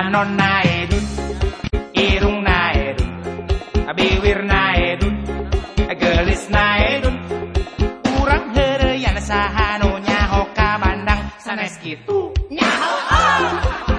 Anon nae dut, irung nae dut, biwir nae dut, gelis nae dut. Urang heureuyana saha nu nyaho ka bandang sanes kitu. Nyaho oh!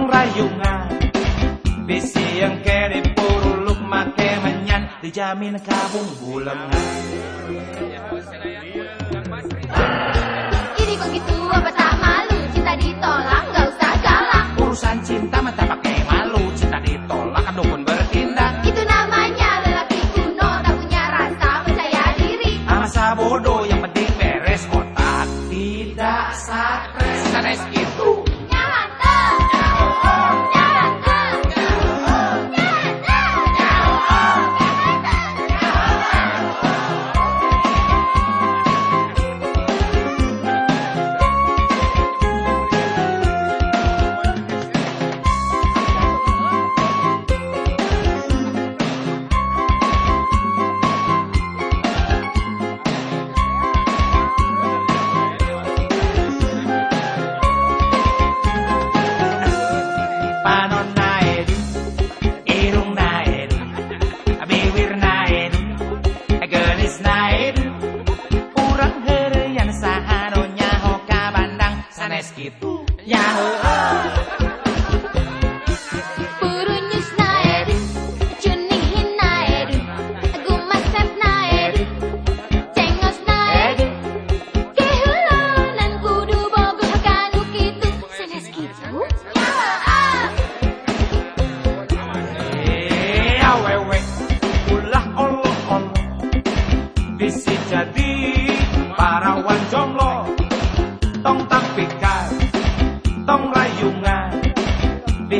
Tong rayungan bisi yang kere puruluk make menyan dijamin kabung bulangan ini kok gitu apa tak malu? Cinta ditolak gak usah galak. Urusan cinta mah tak pakai malu. Cinta ditolak kan dukun bertindak. Itu namanya lelaki kuno tak punya rasa percaya diri. Masa bodoh yang penting sacres sanes itu gitu. Ya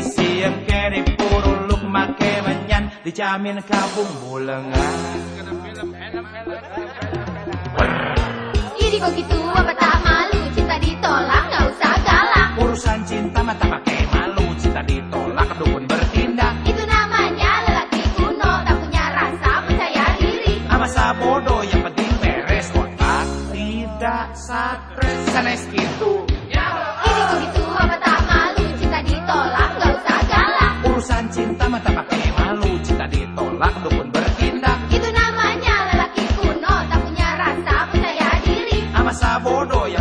bisi yang kene puruluk make menyan dijamin kabung bulengan Ini kok gitu apa tak malu? Cinta ditolak nggak usah galak. Urusan cinta mata pakai malu cinta ditolak dukun bertindak. Itu namanya lelaki kuno tak punya rasa percaya diri. Masa bodoh yang penting beres otak tidak stres sanes gitu cinta mata pakai malu cinta ditolak dukun bertindak. Itu namanya lelaki kuno tak punya rasa percaya diri. Masa bodoh yang